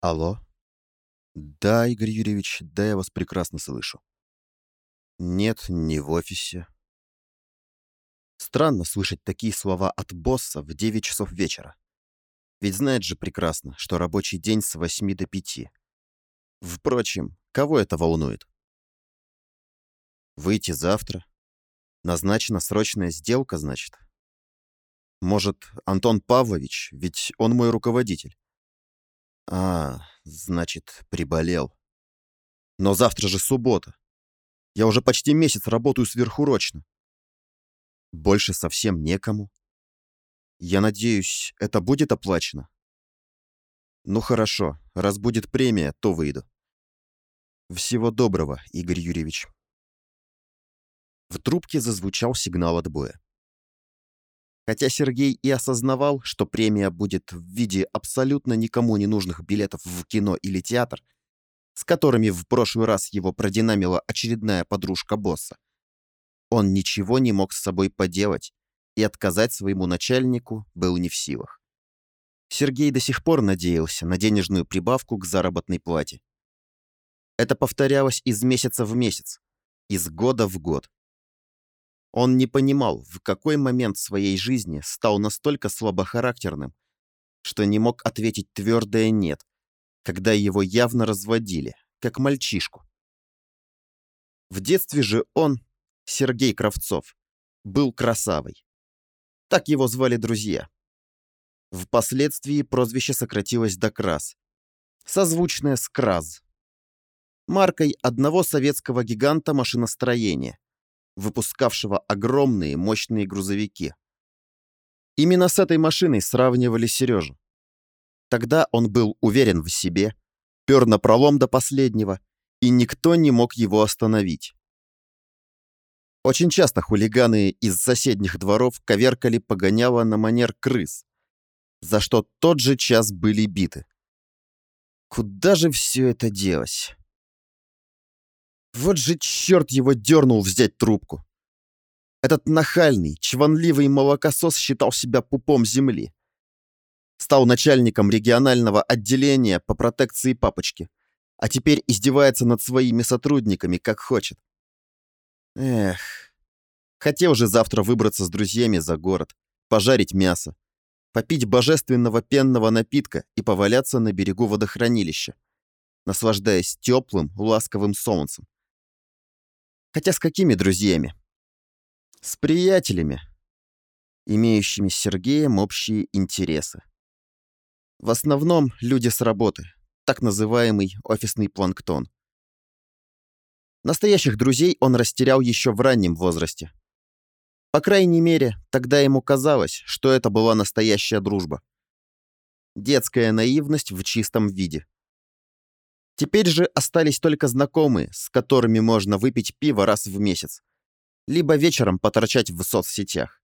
Алло? Да, Игорь Юрьевич, да, я вас прекрасно слышу. Нет, не в офисе. Странно слышать такие слова от босса в 9 часов вечера. Ведь знает же прекрасно, что рабочий день с 8 до 5. Впрочем, кого это волнует? Выйти завтра? Назначена срочная сделка, значит? Может, Антон Павлович, ведь он мой руководитель. А, значит, приболел. Но завтра же суббота. Я уже почти месяц работаю сверхурочно. Больше совсем некому. Я надеюсь, это будет оплачено? Ну хорошо, раз будет премия, то выйду. Всего доброго, Игорь Юрьевич. В трубке зазвучал сигнал отбоя. Хотя Сергей и осознавал, что премия будет в виде абсолютно никому не нужных билетов в кино или театр, с которыми в прошлый раз его продинамила очередная подружка босса, он ничего не мог с собой поделать и отказать своему начальнику был не в силах. Сергей до сих пор надеялся на денежную прибавку к заработной плате. Это повторялось из месяца в месяц, из года в год. Он не понимал, в какой момент своей жизни стал настолько слабохарактерным, что не мог ответить твердое «нет», когда его явно разводили, как мальчишку. В детстве же он, Сергей Кравцов, был красавой. Так его звали друзья. Впоследствии прозвище сократилось до Крас, созвучное с Краз, маркой одного советского гиганта машиностроения – выпускавшего огромные мощные грузовики. Именно с этой машиной сравнивали Сережу. Тогда он был уверен в себе, пер на пролом до последнего, и никто не мог его остановить. Очень часто хулиганы из соседних дворов коверкали погоняло на манер крыс, за что тот же час были биты. Куда же все это делось? Вот же черт его дернул взять трубку. Этот нахальный, чванливый молокосос считал себя пупом земли. Стал начальником регионального отделения по протекции папочки, а теперь издевается над своими сотрудниками, как хочет. Эх, хотел же завтра выбраться с друзьями за город, пожарить мясо, попить божественного пенного напитка и поваляться на берегу водохранилища, наслаждаясь теплым, ласковым солнцем. Хотя с какими друзьями? С приятелями, имеющими с Сергеем общие интересы. В основном люди с работы, так называемый офисный планктон. Настоящих друзей он растерял еще в раннем возрасте. По крайней мере, тогда ему казалось, что это была настоящая дружба. Детская наивность в чистом виде. Теперь же остались только знакомые, с которыми можно выпить пиво раз в месяц, либо вечером поторчать в соцсетях.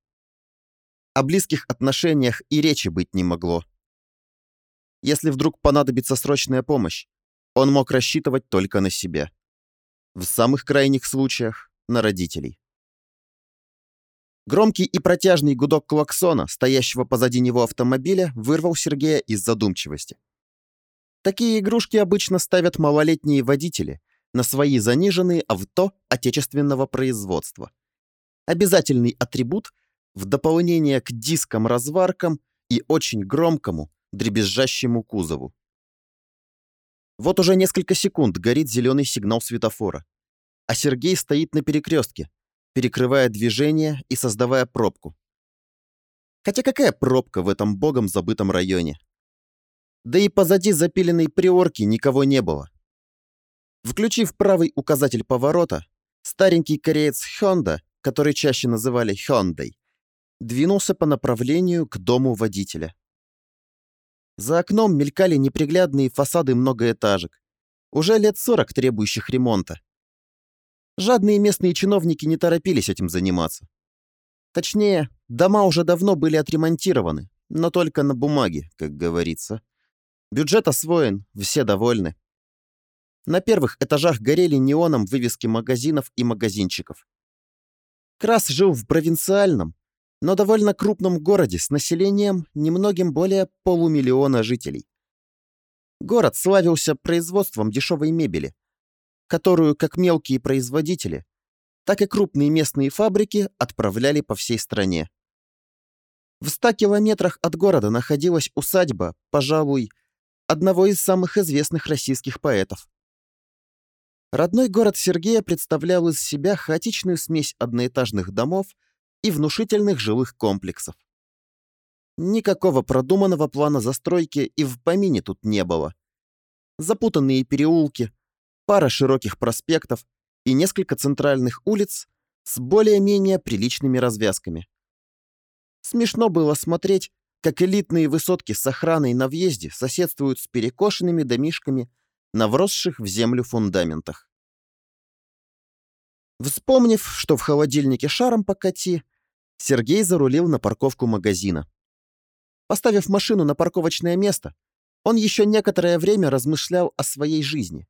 О близких отношениях и речи быть не могло. Если вдруг понадобится срочная помощь, он мог рассчитывать только на себя. В самых крайних случаях – на родителей. Громкий и протяжный гудок клаксона, стоящего позади него автомобиля, вырвал Сергея из задумчивости. Такие игрушки обычно ставят малолетние водители на свои заниженные авто отечественного производства. Обязательный атрибут в дополнение к дискам-разваркам и очень громкому, дребезжащему кузову. Вот уже несколько секунд горит зеленый сигнал светофора, а Сергей стоит на перекрестке, перекрывая движение и создавая пробку. Хотя какая пробка в этом богом забытом районе? Да и позади запиленной приорки никого не было. Включив правый указатель поворота, старенький кореец Honda, который чаще называли Хондой, двинулся по направлению к дому водителя. За окном мелькали неприглядные фасады многоэтажек, уже лет 40 требующих ремонта. Жадные местные чиновники не торопились этим заниматься. Точнее, дома уже давно были отремонтированы, но только на бумаге, как говорится. Бюджет освоен, все довольны. На первых этажах горели неоном вывески магазинов и магазинчиков. Крас жил в провинциальном, но довольно крупном городе с населением немногим более полумиллиона жителей. Город славился производством дешевой мебели, которую как мелкие производители, так и крупные местные фабрики отправляли по всей стране. В ста километрах от города находилась усадьба, пожалуй, одного из самых известных российских поэтов. Родной город Сергея представлял из себя хаотичную смесь одноэтажных домов и внушительных жилых комплексов. Никакого продуманного плана застройки и в помине тут не было. Запутанные переулки, пара широких проспектов и несколько центральных улиц с более-менее приличными развязками. Смешно было смотреть, как элитные высотки с охраной на въезде соседствуют с перекошенными домишками на вросших в землю фундаментах. Вспомнив, что в холодильнике шаром покати, Сергей зарулил на парковку магазина. Поставив машину на парковочное место, он еще некоторое время размышлял о своей жизни,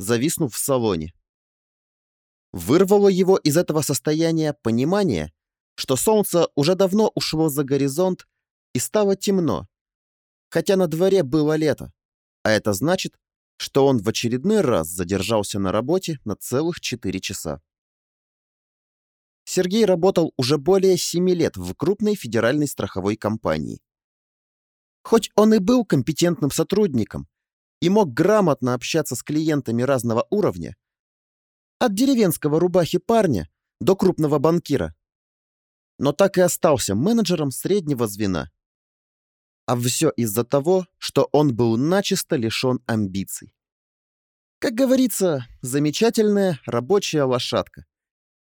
зависнув в салоне. Вырвало его из этого состояния понимание, что солнце уже давно ушло за горизонт и стало темно, хотя на дворе было лето, а это значит, что он в очередной раз задержался на работе на целых 4 часа. Сергей работал уже более 7 лет в крупной федеральной страховой компании. Хоть он и был компетентным сотрудником и мог грамотно общаться с клиентами разного уровня, от деревенского рубахи парня до крупного банкира, но так и остался менеджером среднего звена. А все из-за того, что он был начисто лишен амбиций. Как говорится, замечательная рабочая лошадка.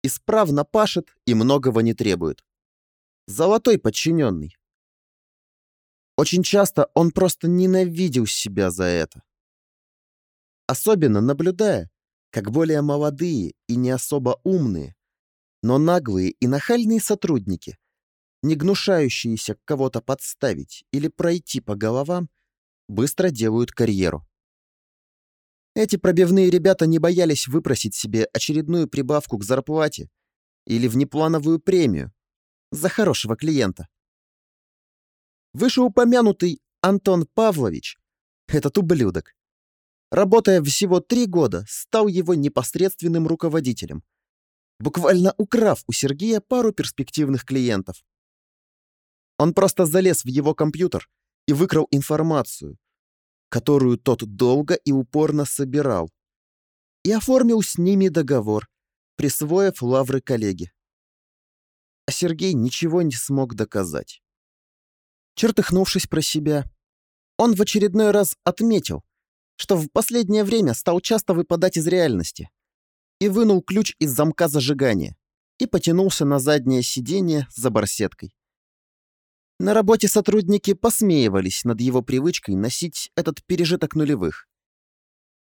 Исправно пашет и многого не требует. Золотой подчиненный. Очень часто он просто ненавидел себя за это. Особенно наблюдая, как более молодые и не особо умные, но наглые и нахальные сотрудники, не гнушающиеся кого-то подставить или пройти по головам, быстро делают карьеру. Эти пробивные ребята не боялись выпросить себе очередную прибавку к зарплате или внеплановую премию за хорошего клиента. Вышеупомянутый Антон Павлович, этот ублюдок, работая всего три года, стал его непосредственным руководителем, буквально украв у Сергея пару перспективных клиентов. Он просто залез в его компьютер и выкрал информацию, которую тот долго и упорно собирал, и оформил с ними договор, присвоив лавры коллеги. А Сергей ничего не смог доказать. Чертыхнувшись про себя, он в очередной раз отметил, что в последнее время стал часто выпадать из реальности, и вынул ключ из замка зажигания и потянулся на заднее сиденье за барсеткой. На работе сотрудники посмеивались над его привычкой носить этот пережиток нулевых.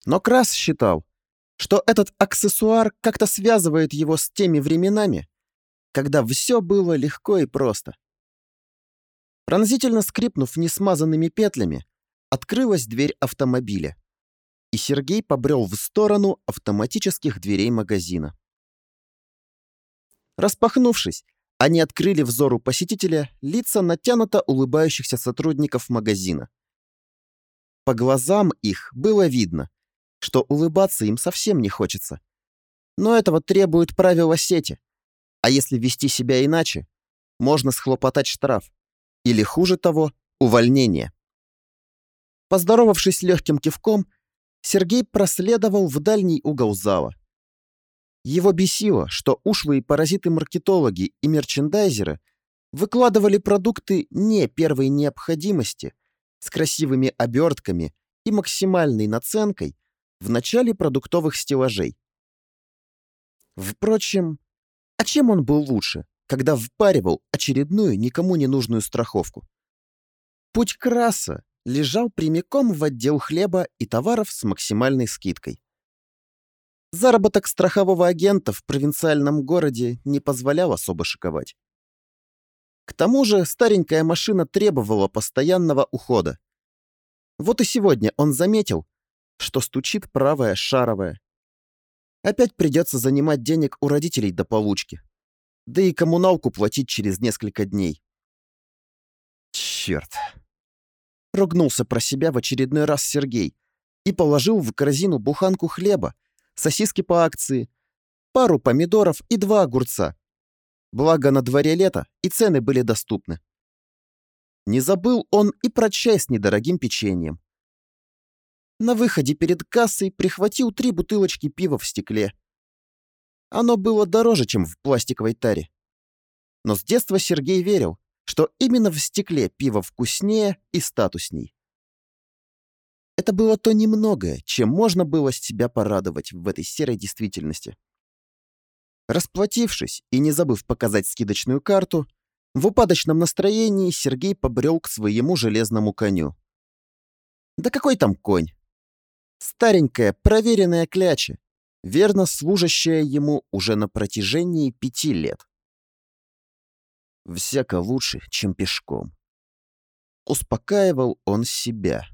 Но Крас считал, что этот аксессуар как-то связывает его с теми временами, когда все было легко и просто. Пронзительно скрипнув несмазанными петлями, открылась дверь автомобиля, и Сергей побрел в сторону автоматических дверей магазина. Распахнувшись, они открыли взору посетителя лица натянуто улыбающихся сотрудников магазина. По глазам их было видно, что улыбаться им совсем не хочется. Но этого требуют правила сети. А если вести себя иначе, можно схлопотать штраф или, хуже того, увольнение. Поздоровавшись легким кивком, Сергей проследовал в дальний угол зала. Его бесило, что ушлые паразиты-маркетологи и мерчендайзеры выкладывали продукты не первой необходимости, с красивыми обертками и максимальной наценкой в начале продуктовых стеллажей. Впрочем, а чем он был лучше? когда впаривал очередную никому не нужную страховку. Путь краса лежал прямиком в отдел хлеба и товаров с максимальной скидкой. Заработок страхового агента в провинциальном городе не позволял особо шиковать. К тому же старенькая машина требовала постоянного ухода. Вот и сегодня он заметил, что стучит правая шаровая. Опять придется занимать денег у родителей до получки да и коммуналку платить через несколько дней. Черт. Ругнулся про себя в очередной раз Сергей и положил в корзину буханку хлеба, сосиски по акции, пару помидоров и два огурца. Благо на дворе лето, и цены были доступны. Не забыл он и про чай с недорогим печеньем. На выходе перед кассой прихватил три бутылочки пива в стекле. Оно было дороже, чем в пластиковой таре. Но с детства Сергей верил, что именно в стекле пиво вкуснее и статусней. Это было то немногое, чем можно было себя порадовать в этой серой действительности. Расплатившись и не забыв показать скидочную карту, в упадочном настроении Сергей побрел к своему железному коню. Да какой там конь? Старенькая, проверенная кляча, верно служащая ему уже на протяжении пяти лет. Всяко лучше, чем пешком. Успокаивал он себя.